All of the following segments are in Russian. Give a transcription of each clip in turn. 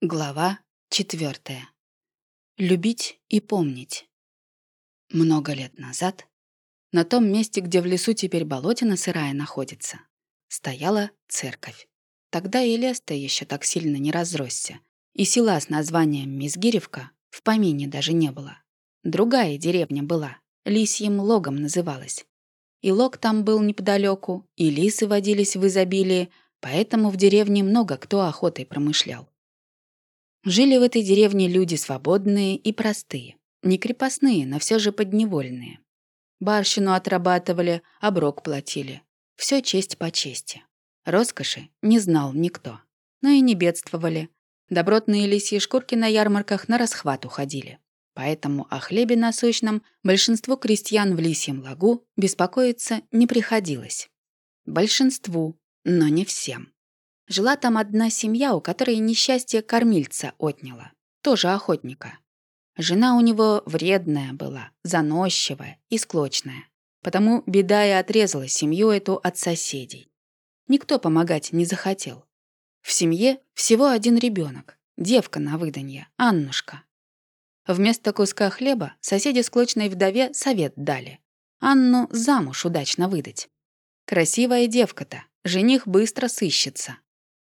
Глава четвертая. Любить и помнить. Много лет назад, на том месте, где в лесу теперь болотина сырая находится, стояла церковь. Тогда и лес-то еще так сильно не разросся, и села с названием Мизгиревка в помине даже не было. Другая деревня была, Лисьим Логом называлась. И лог там был неподалеку, и лисы водились в изобилии, поэтому в деревне много кто охотой промышлял. Жили в этой деревне люди свободные и простые. Не крепостные, но все же подневольные. Барщину отрабатывали, оброк платили. Все честь по чести. Роскоши не знал никто. Но и не бедствовали. Добротные лисьи шкурки на ярмарках на расхват уходили. Поэтому о хлебе насущном большинству крестьян в Лисьем лагу беспокоиться не приходилось. Большинству, но не всем. Жила там одна семья, у которой несчастье кормильца отняло. Тоже охотника. Жена у него вредная была, заносчивая и склочная. Потому беда и отрезала семью эту от соседей. Никто помогать не захотел. В семье всего один ребенок, девка на выданье, Аннушка. Вместо куска хлеба соседи склочной вдове совет дали. Анну замуж удачно выдать. Красивая девка-то, жених быстро сыщется.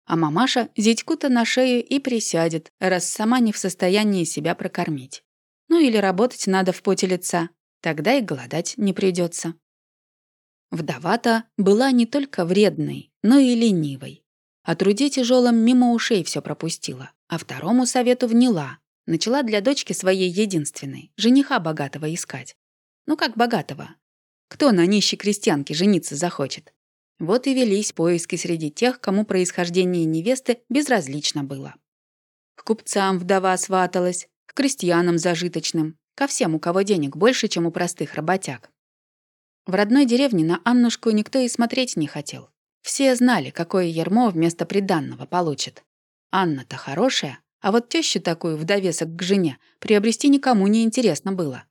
А мамаша зятьку-то на шею и присядет, раз сама не в состоянии себя прокормить. Ну или работать надо в поте лица, тогда и голодать не придется. Вдова-то была не только вредной, но и ленивой. О труде тяжелом мимо ушей все пропустила, а второму совету вняла. Начала для дочки своей единственной, жениха богатого искать. Ну как богатого? Кто на нищей крестьянке жениться захочет? Вот и велись поиски среди тех, кому происхождение невесты безразлично было. К купцам вдова сваталась, к крестьянам зажиточным, ко всем, у кого денег больше, чем у простых работяг. В родной деревне на Аннушку никто и смотреть не хотел. Все знали, какое ермо вместо приданного получит. Анна-то хорошая, а вот тещу такую в довесок к жене приобрести никому не интересно было.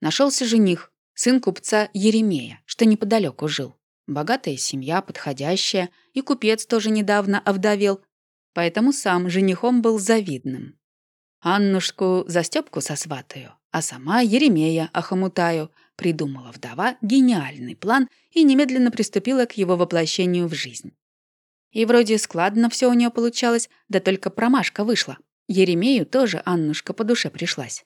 Нашелся жених, сын купца Еремея, что неподалеку жил. Богатая семья, подходящая, и купец тоже недавно овдовел, поэтому сам женихом был завидным. Аннушку за Стёпку сосватаю, а сама Еремея охомутаю, придумала вдова гениальный план и немедленно приступила к его воплощению в жизнь. И вроде складно все у нее получалось, да только промашка вышла. Еремею тоже Аннушка по душе пришлась.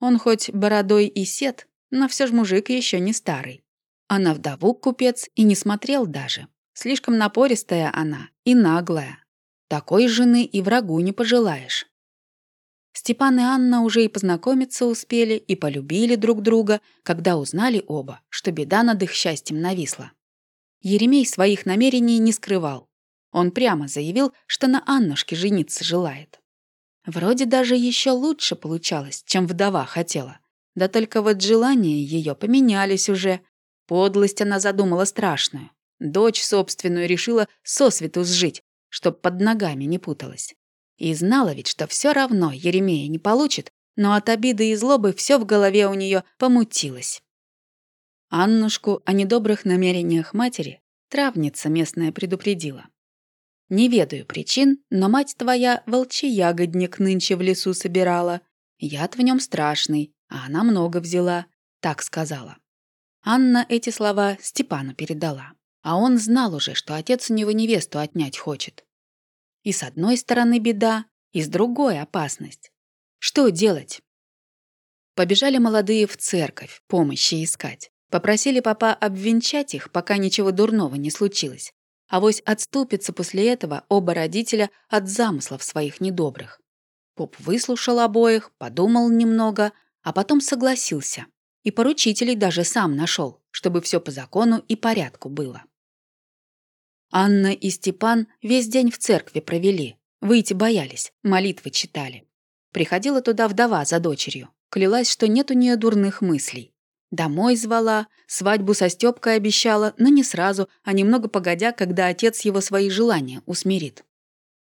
Он хоть бородой и сед, но все ж мужик еще не старый. А на вдову купец и не смотрел даже. Слишком напористая она и наглая. Такой жены и врагу не пожелаешь. Степан и Анна уже и познакомиться успели, и полюбили друг друга, когда узнали оба, что беда над их счастьем нависла. Еремей своих намерений не скрывал. Он прямо заявил, что на Аннушке жениться желает. Вроде даже еще лучше получалось, чем вдова хотела. Да только вот желания ее поменялись уже, Подлость она задумала страшную. Дочь собственную решила сосвету сжить, чтоб под ногами не путалась. И знала ведь, что все равно Еремея не получит, но от обиды и злобы все в голове у нее помутилось. Аннушку о недобрых намерениях матери травница местная предупредила. «Не ведаю причин, но мать твоя волчий ягодник нынче в лесу собирала. Яд в нем страшный, а она много взяла», — так сказала. Анна эти слова Степану передала. А он знал уже, что отец у него невесту отнять хочет. И с одной стороны беда, и с другой опасность. Что делать? Побежали молодые в церковь, помощи искать. Попросили папа обвенчать их, пока ничего дурного не случилось. А вось отступится после этого оба родителя от замыслов своих недобрых. Поп выслушал обоих, подумал немного, а потом согласился и поручителей даже сам нашел, чтобы все по закону и порядку было. Анна и Степан весь день в церкви провели, выйти боялись, молитвы читали. Приходила туда вдова за дочерью, клялась, что нет у нее дурных мыслей. Домой звала, свадьбу со Стёпкой обещала, но не сразу, а немного погодя, когда отец его свои желания усмирит.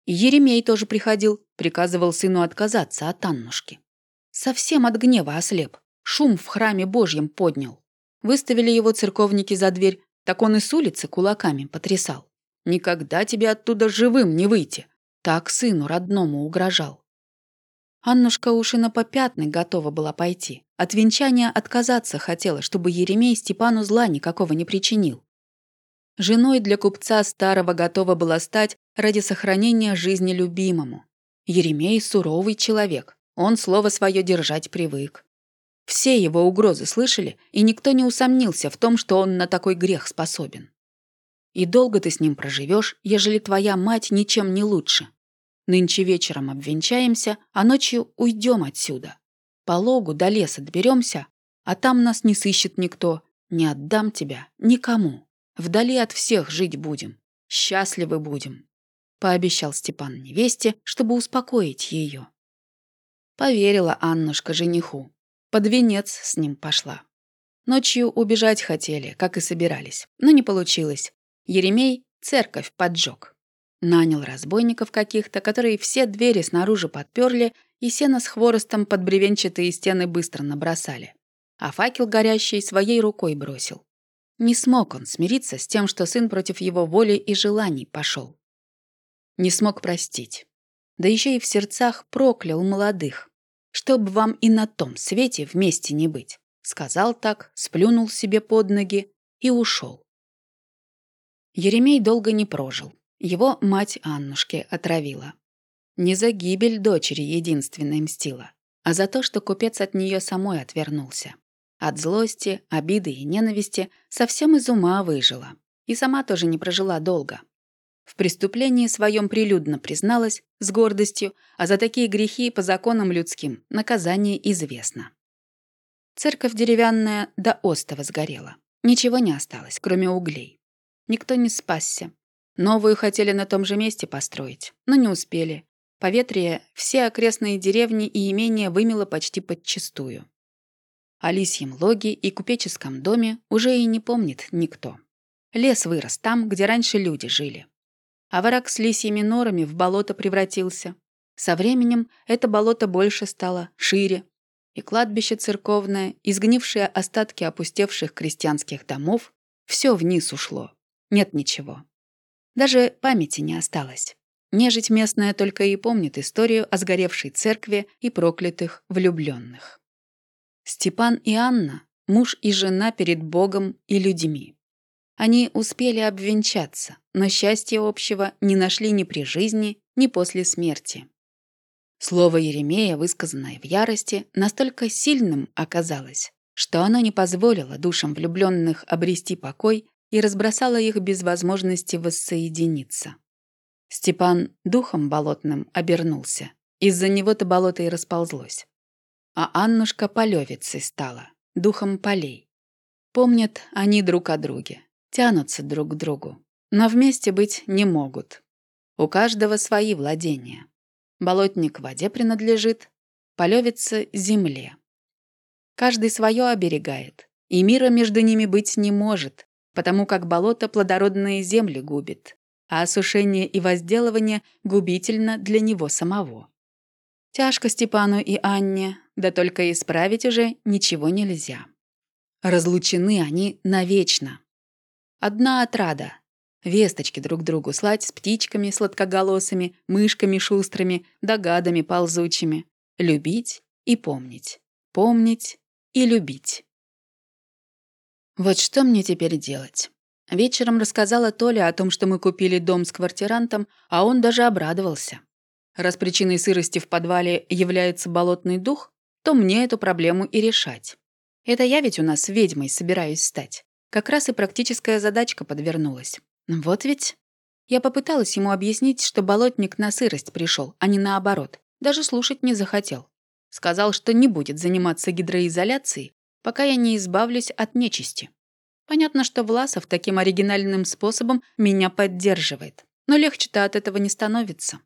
И Еремей тоже приходил, приказывал сыну отказаться от Аннушки. Совсем от гнева ослеп. Шум в храме Божьем поднял. Выставили его церковники за дверь, так он и с улицы кулаками потрясал. «Никогда тебе оттуда живым не выйти. Так сыну родному угрожал. Аннушка уж и на попятный готова была пойти. От венчания отказаться хотела, чтобы Еремей Степану зла никакого не причинил. Женой для купца старого готова была стать ради сохранения жизни любимому. Еремей – суровый человек, он слово свое держать привык. Все его угрозы слышали, и никто не усомнился в том, что он на такой грех способен. И долго ты с ним проживешь, ежели твоя мать ничем не лучше. Нынче вечером обвенчаемся, а ночью уйдем отсюда. По логу до леса доберемся, а там нас не сыщет никто. Не отдам тебя никому. Вдали от всех жить будем. Счастливы будем. Пообещал Степан невесте, чтобы успокоить ее. Поверила Аннушка жениху. Под венец с ним пошла. Ночью убежать хотели, как и собирались, но не получилось. Еремей церковь поджег. Нанял разбойников каких-то, которые все двери снаружи подперли и сено с хворостом под бревенчатые стены быстро набросали. А факел горящий своей рукой бросил. Не смог он смириться с тем, что сын против его воли и желаний пошел. Не смог простить. Да еще и в сердцах проклял молодых. Чтоб вам и на том свете вместе не быть. Сказал так, сплюнул себе под ноги и ушел. Еремей долго не прожил. Его мать Аннушке отравила. Не за гибель дочери единственной мстила, а за то, что купец от нее самой отвернулся. От злости, обиды и ненависти совсем из ума выжила. И сама тоже не прожила долго. В преступлении своем прилюдно призналась, с гордостью, а за такие грехи по законам людским наказание известно. Церковь деревянная до остова сгорела. Ничего не осталось, кроме углей. Никто не спасся, Новую хотели на том же месте построить, но не успели. Поветрие все окрестные деревни и имения вымело почти подчистую. О лисьем логе и купеческом доме уже и не помнит никто. Лес вырос там, где раньше люди жили. А враг с лисьими норами в болото превратился. Со временем это болото больше стало, шире. И кладбище церковное, изгнившие остатки опустевших крестьянских домов, все вниз ушло. Нет ничего. Даже памяти не осталось. Нежить местная только и помнит историю о сгоревшей церкви и проклятых влюбленных. Степан и Анна – муж и жена перед Богом и людьми. Они успели обвенчаться, но счастья общего не нашли ни при жизни, ни после смерти. Слово Еремея, высказанное в ярости, настолько сильным оказалось, что оно не позволило душам влюбленных обрести покой и разбросала их без возможности воссоединиться. Степан духом болотным обернулся. Из-за него-то болото и расползлось. А Аннушка полевицей стала, духом полей. Помнят они друг о друге, тянутся друг к другу, но вместе быть не могут. У каждого свои владения. Болотник воде принадлежит, полевица — земле. Каждый свое оберегает, и мира между ними быть не может, потому как болото плодородные земли губит, а осушение и возделывание губительно для него самого. Тяжко Степану и Анне, да только исправить уже ничего нельзя. Разлучены они навечно. Одна отрада. Весточки друг другу слать с птичками сладкоголосыми, мышками шустрыми, догадами ползучими. Любить и помнить. Помнить и любить. Вот что мне теперь делать? Вечером рассказала Толя о том, что мы купили дом с квартирантом, а он даже обрадовался. Раз причиной сырости в подвале является болотный дух, то мне эту проблему и решать. Это я ведь у нас ведьмой собираюсь стать. Как раз и практическая задачка подвернулась. Вот ведь. Я попыталась ему объяснить, что болотник на сырость пришел, а не наоборот. Даже слушать не захотел. Сказал, что не будет заниматься гидроизоляцией, пока я не избавлюсь от нечисти. Понятно, что Власов таким оригинальным способом меня поддерживает, но легче-то от этого не становится.